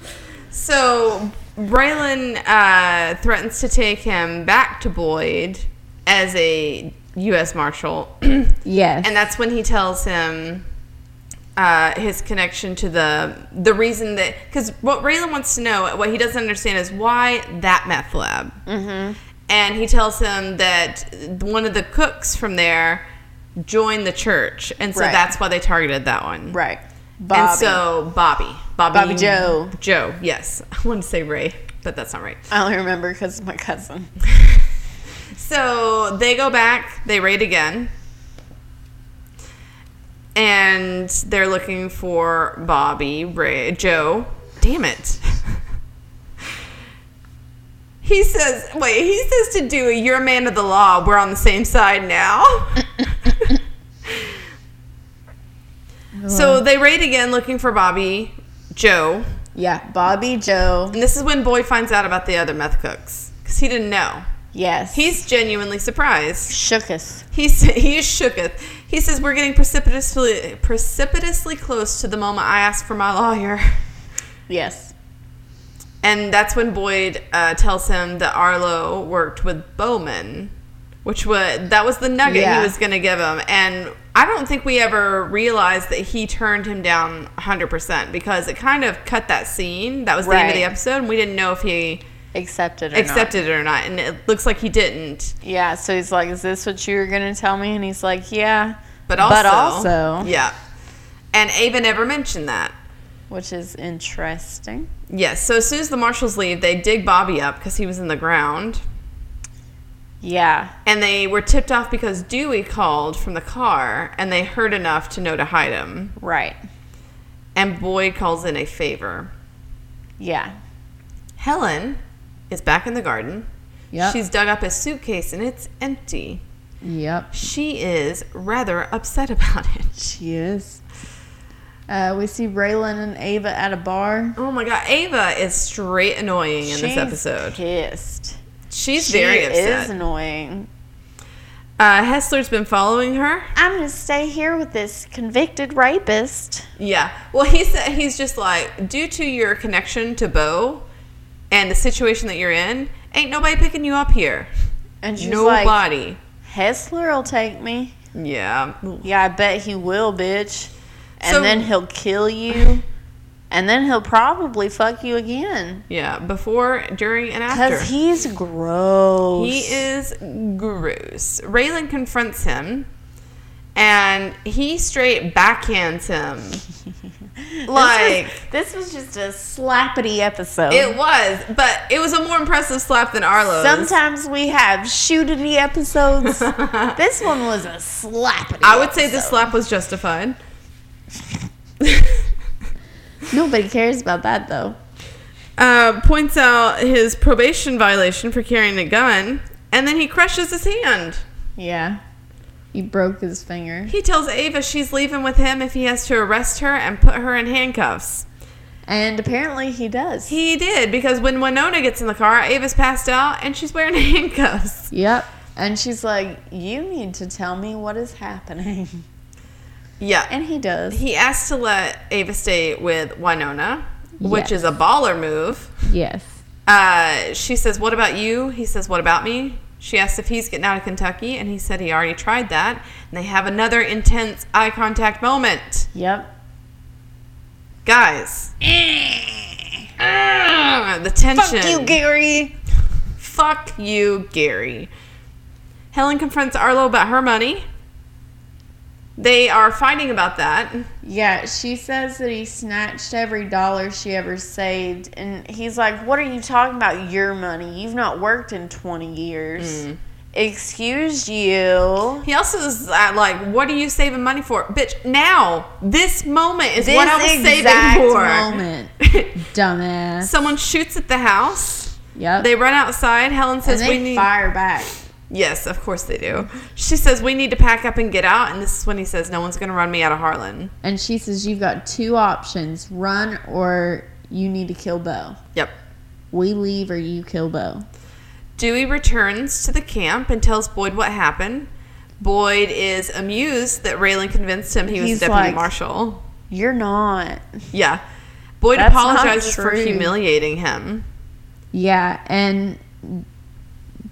[SPEAKER 1] So Raylan uh, threatens to take him back to Boyd as a U.S. Marshal,
[SPEAKER 3] yes.
[SPEAKER 1] and that's when he tells him uh, his connection to the the reason that because what Raylan wants to know, what he doesn't understand is why that meth lab. Mm-hmm. And he tells him that one of the cooks from there joined the church, and so
[SPEAKER 2] Right.
[SPEAKER 1] that's why they targeted that one.
[SPEAKER 2] right. Bobby.
[SPEAKER 1] And so Bobby, Bobby,
[SPEAKER 2] Bobby Joe.
[SPEAKER 1] Joe. Yes, I wanted to say Ray, but that's not right.
[SPEAKER 2] I only remember because my cousin.
[SPEAKER 1] So they go back, they raid again, and they're looking for Bobby, Ray, Joe. Damn it. He says, wait, he says to do it, you're a man of the law. We're on the same side now. So they raid again looking for Bobby, Joe.
[SPEAKER 2] Yeah, Bobby Joe.
[SPEAKER 1] And this is when Boyd finds out about the other meth cooks because he didn't know.
[SPEAKER 2] Yes.
[SPEAKER 1] He's genuinely surprised.
[SPEAKER 2] shook us.
[SPEAKER 1] He's he is shooketh. He says we're getting precipitously precipitously close to the moment I ask for my lawyer,
[SPEAKER 2] Yes.
[SPEAKER 1] and that's when Boyd uh, tells him that Arlo worked with Bowman, which was that was the nugget
[SPEAKER 2] Yeah.
[SPEAKER 1] he was going to give him, and I don't think we ever realized that he turned him down 100 percent because it kind of cut that scene. That was the end of the episode, and we didn't know if he
[SPEAKER 2] Accepted or
[SPEAKER 1] accepted it or not, and it looks like he didn't.
[SPEAKER 2] not. Yeah, so he's like, Is this what you were going to tell me? And he's like, Yeah.
[SPEAKER 1] But also,
[SPEAKER 2] But also-
[SPEAKER 1] yeah. And Ava never mentioned that.
[SPEAKER 2] Which is interesting.
[SPEAKER 1] Yes. So as soon as the marshals leave, they dig Bobby up because he was in the ground.
[SPEAKER 2] Yeah.
[SPEAKER 1] And they were tipped off because Dewey called from the car and they heard enough to know to hide him.
[SPEAKER 2] Right.
[SPEAKER 1] And Boyd calls in a favor.
[SPEAKER 2] Yeah.
[SPEAKER 1] Helen is back in the garden.
[SPEAKER 3] Yep.
[SPEAKER 1] She's dug up a suitcase and it's empty.
[SPEAKER 3] Yep.
[SPEAKER 1] She is rather upset about it.
[SPEAKER 3] She is. Uh, we see Raylan and Ava at a bar.
[SPEAKER 1] Oh my god, Ava is straight annoying in this
[SPEAKER 2] She's
[SPEAKER 1] episode.
[SPEAKER 2] Pissed.
[SPEAKER 1] She's
[SPEAKER 2] She
[SPEAKER 1] very
[SPEAKER 2] is annoying.
[SPEAKER 1] Uh, Hessler's been following her.
[SPEAKER 2] I'm gonna stay here with this convicted rapist.
[SPEAKER 1] Yeah. Well, he said he's just like due to your connection to Bo and the situation that you're in, ain't nobody picking you up here.
[SPEAKER 2] And she's like,
[SPEAKER 1] Nobody.
[SPEAKER 2] Hessler will take me.
[SPEAKER 1] yeah.
[SPEAKER 2] Yeah, I bet he will, bitch. And
[SPEAKER 1] So-
[SPEAKER 2] then he'll kill you. And then he'll probably fuck you again.
[SPEAKER 1] Yeah. Before, during, and after.
[SPEAKER 2] Because he's gross.
[SPEAKER 1] He is gross. Raylan confronts him, and he straight backhands him. like
[SPEAKER 2] This was just a slappity episode.
[SPEAKER 1] it was, but it was a more impressive slap than Arlo's.
[SPEAKER 2] Sometimes we have shootity episodes. this one was a slappity.
[SPEAKER 1] I would say the
[SPEAKER 2] episode.
[SPEAKER 1] slap was justified.
[SPEAKER 2] Nobody cares about that though.
[SPEAKER 1] uh, points out his probation violation for carrying a gun, and then he crushes his hand.
[SPEAKER 3] Yeah. He broke his finger.
[SPEAKER 1] He tells Ava she's leaving with him if he has to arrest her and put her in handcuffs.
[SPEAKER 2] And apparently he does.
[SPEAKER 1] He did, because when Winona gets in the car, Ava's passed out and she's wearing handcuffs.
[SPEAKER 3] Yep.
[SPEAKER 2] and she's like, "You need to tell me what is happening."
[SPEAKER 1] Yeah.
[SPEAKER 2] And he does.
[SPEAKER 1] He asked to let Ava stay with Winona, which is a baller move.
[SPEAKER 3] Yes.
[SPEAKER 1] Uh, she says, What about you? He says, What about me? She asked if he's getting out of Kentucky, and he said he already tried that. And they have another intense eye contact moment.
[SPEAKER 2] Yep.
[SPEAKER 1] Guys. Ah, the tension.
[SPEAKER 2] Fuck you, Gary.
[SPEAKER 1] Fuck you, Gary. Helen confronts Arlo about her money. They are fighting about that.
[SPEAKER 2] Yeah, she says that he snatched every dollar she ever saved. And he's like, What are you talking about? Your money. You've not worked in 20 years. Hmm. Excuse you.
[SPEAKER 1] He also is like, "What are you saving money for, bitch? Now, this moment is
[SPEAKER 2] This
[SPEAKER 1] what I was saving
[SPEAKER 3] exact
[SPEAKER 1] for."
[SPEAKER 3] moment. Dumbass.
[SPEAKER 1] Someone shoots at the house.
[SPEAKER 3] Yep.
[SPEAKER 1] They run outside. Helen says, "We need."
[SPEAKER 3] fire back.
[SPEAKER 1] Yes, of course they do. She says, "We need to pack up and get out." And this is when he says, "No one's going to run me out of Harlan."
[SPEAKER 3] And she says, You've got two options run or you need to kill Bo.
[SPEAKER 1] Yep.
[SPEAKER 3] We leave or you kill Bo.
[SPEAKER 1] Dewey returns to the camp and tells Boyd what happened. Boyd is amused that Raylan convinced him he was
[SPEAKER 2] He's
[SPEAKER 1] deputy
[SPEAKER 2] like-
[SPEAKER 1] marshal.
[SPEAKER 2] You're not.
[SPEAKER 1] Yeah. Boyd
[SPEAKER 2] That's
[SPEAKER 1] apologizes for humiliating him.
[SPEAKER 3] Yeah, and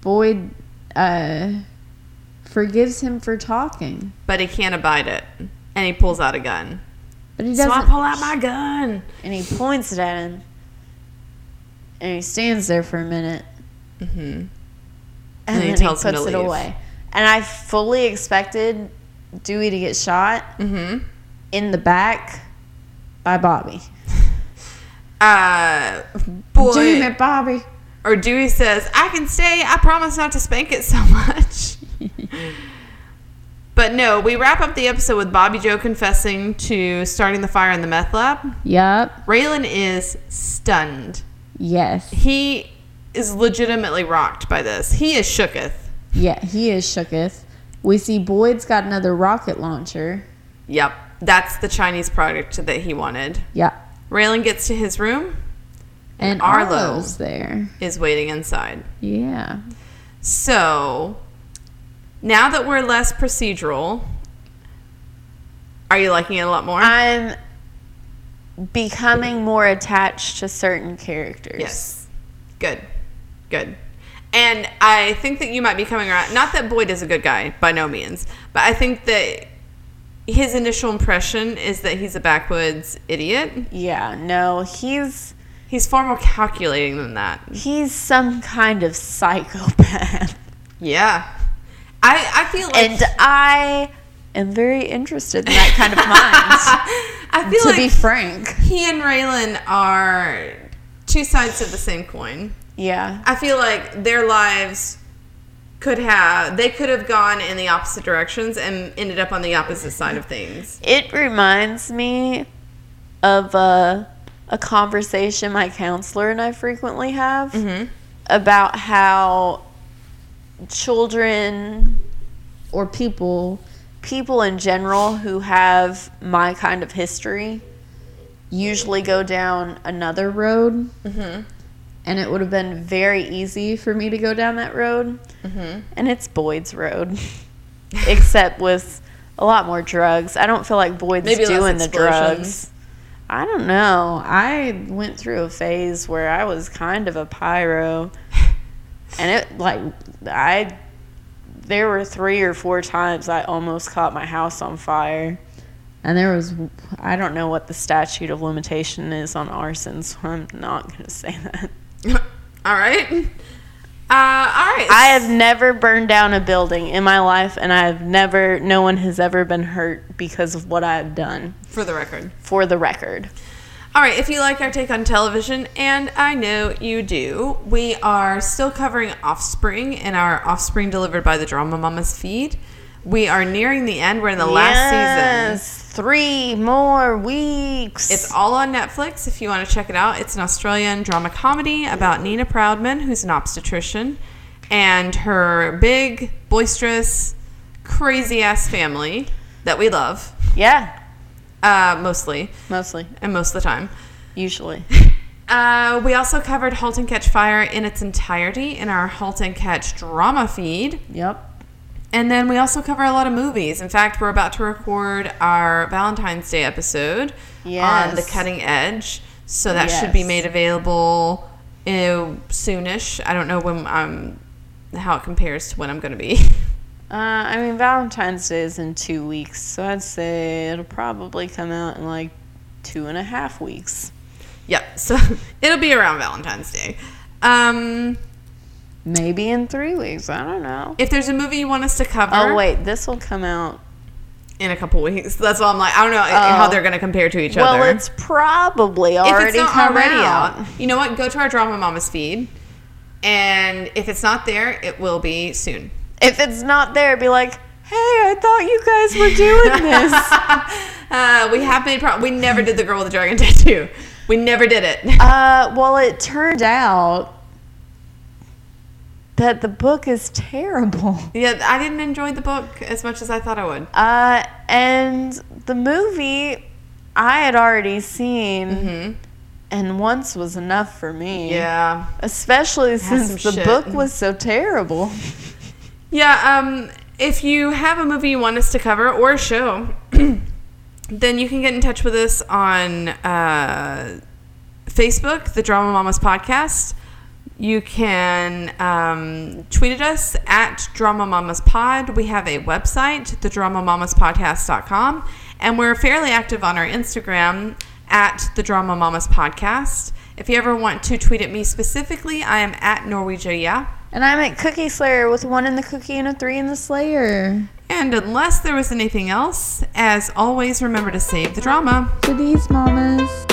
[SPEAKER 3] Boyd uh, forgives him for talking.
[SPEAKER 1] but he can't abide it. And he pulls out a gun.
[SPEAKER 3] But he doesn't.
[SPEAKER 1] So I pull out my gun.
[SPEAKER 2] And he points it at him. And he stands there for a minute.
[SPEAKER 1] Mm-hmm.
[SPEAKER 2] And,
[SPEAKER 1] And he
[SPEAKER 2] then
[SPEAKER 1] tells
[SPEAKER 2] he
[SPEAKER 1] him
[SPEAKER 2] puts
[SPEAKER 1] to
[SPEAKER 2] it
[SPEAKER 1] leave.
[SPEAKER 2] away. And I fully expected Dewey to get shot
[SPEAKER 1] Mm-hmm.
[SPEAKER 2] in the back by Bobby.
[SPEAKER 1] Uh, Boyd,
[SPEAKER 3] Damn it, Bobby.
[SPEAKER 1] Or Dewey says, I can stay. I promise not to spank it so much. but no, we wrap up the episode with Bobby Joe confessing to starting the fire in the meth lab.
[SPEAKER 3] Yup.
[SPEAKER 1] Raylan is stunned.
[SPEAKER 3] Yes.
[SPEAKER 1] He is legitimately rocked by this. He is shooketh.
[SPEAKER 3] Yeah, he is shooketh. We see Boyd's got another rocket launcher.
[SPEAKER 1] Yep. That's the Chinese product that he wanted.
[SPEAKER 3] Yeah.
[SPEAKER 1] Raylan gets to his room
[SPEAKER 3] And
[SPEAKER 1] Arlo.
[SPEAKER 3] Arlo's there.
[SPEAKER 1] is waiting inside.
[SPEAKER 3] Yeah.
[SPEAKER 1] So, now that we're less procedural, are you liking it a lot more?
[SPEAKER 2] I'm becoming more attached to certain characters.
[SPEAKER 1] yes. Good. Good. And I think that you might be coming around. Not that Boyd is a good guy, by no means. But I think that his initial impression is that he's a backwoods idiot.
[SPEAKER 2] Yeah, no, he's
[SPEAKER 1] He's far more calculating than that.
[SPEAKER 2] he's some kind of psychopath.
[SPEAKER 1] Yeah. I, I feel like...
[SPEAKER 2] and I am very interested in that kind of mind.
[SPEAKER 1] I feel
[SPEAKER 3] to
[SPEAKER 1] like
[SPEAKER 3] be frank.
[SPEAKER 1] he and Raylan are two sides of the same coin.
[SPEAKER 2] Yeah.
[SPEAKER 1] I feel like their lives could have they could have gone in the opposite directions and ended up on the opposite side of things.
[SPEAKER 2] It reminds me of a, a conversation my counselor and I frequently have
[SPEAKER 1] Mhm.
[SPEAKER 2] about how children
[SPEAKER 3] Or people.
[SPEAKER 2] people in general who have my kind of history usually go down another road.
[SPEAKER 1] Mm-hmm.
[SPEAKER 2] And it would have been very easy for me to go down that road.
[SPEAKER 1] Mm-hmm.
[SPEAKER 2] And it's Boyd's road. Except with a lot more drugs. I don't feel like Boyd's
[SPEAKER 1] Maybe
[SPEAKER 2] doing the drugs. I don't know. I went through a phase where I was kind of a pyro. And it, like, I, there were three or four times I almost caught my house on fire.
[SPEAKER 3] And there was.
[SPEAKER 2] I don't know what the statute of limitation is on arson, so I'm not going to say that.
[SPEAKER 1] all right. Uh, all right.
[SPEAKER 2] I have never burned down a building in my life, and I have never, no one has ever been hurt because of what I have done,
[SPEAKER 1] for the record.
[SPEAKER 2] for the record.
[SPEAKER 1] All right, if you like our take on television, and I know you do, we are still covering Offspring in our Offspring Delivered by the Drama Mamas feed. We are nearing the end. We're in the last season.
[SPEAKER 2] Yes, Three more weeks.
[SPEAKER 1] It's all on Netflix if you want to check it out. It's an Australian drama comedy about Nina Proudman, who's an obstetrician, and her big, boisterous, crazy ass family that we love,
[SPEAKER 2] yeah,
[SPEAKER 1] uh, mostly,
[SPEAKER 2] mostly,
[SPEAKER 1] and most of the time.
[SPEAKER 2] usually.
[SPEAKER 1] Uh, we also covered *Halt and Catch Fire* in its entirety in our *Halt and Catch* drama feed.
[SPEAKER 3] Yep.
[SPEAKER 1] And then we also cover a lot of movies. In fact, we're about to record our Valentine's Day episode on The Cutting Edge. So that should be made available uh, soonish. I don't know when I'm, how it compares to when I'm going to be.
[SPEAKER 2] Uh, I mean, Valentine's Day is in two weeks, so I'd say it'll probably come out in like two and a half weeks.
[SPEAKER 1] yep. So it'll be around Valentine's Day. Um,
[SPEAKER 2] Maybe in three weeks. I don't know.
[SPEAKER 1] if there's a movie you want us to cover,
[SPEAKER 2] Oh, wait, this will come out
[SPEAKER 1] in a couple weeks. That's why I'm like, I don't know how
[SPEAKER 2] Oh.
[SPEAKER 1] they're going to compare to each
[SPEAKER 2] Well,
[SPEAKER 1] other.
[SPEAKER 2] Well, it's probably already
[SPEAKER 1] it's
[SPEAKER 2] come
[SPEAKER 1] already
[SPEAKER 2] out.
[SPEAKER 1] out, you know what? Go to our Drama Mamas feed, and if it's not there, it will be soon.
[SPEAKER 2] If it's not there, be like, hey, I thought you guys were doing this.
[SPEAKER 1] Uh, we have made pro- we never did the girl with the dragon tattoo. We never did it.
[SPEAKER 2] uh, well, it turned out that the book is terrible.
[SPEAKER 1] yeah, I didn't enjoy the book as much as I thought I would.
[SPEAKER 2] Uh, and the movie I had already seen, and once was enough for me.
[SPEAKER 1] Yeah.
[SPEAKER 2] Especially since the
[SPEAKER 1] shit.
[SPEAKER 2] book was so terrible.
[SPEAKER 1] Yeah, um, if you have a movie you want us to cover or a show, then you can get in touch with us on uh, Facebook, the Drama Mamas Podcast. You can um, tweet at us at Drama Mamas Pod. We have a website, thedramamamaspodcast.com, and we're fairly active on our Instagram at the Drama Mamas Podcast. If you ever want to tweet at me specifically, I am at Norwegia. Yeah.
[SPEAKER 2] And I'm at Cookie Slayer with one in the cookie and a three in the Slayer.
[SPEAKER 1] And unless there was anything else, as always, remember to save the drama.
[SPEAKER 3] To these mamas.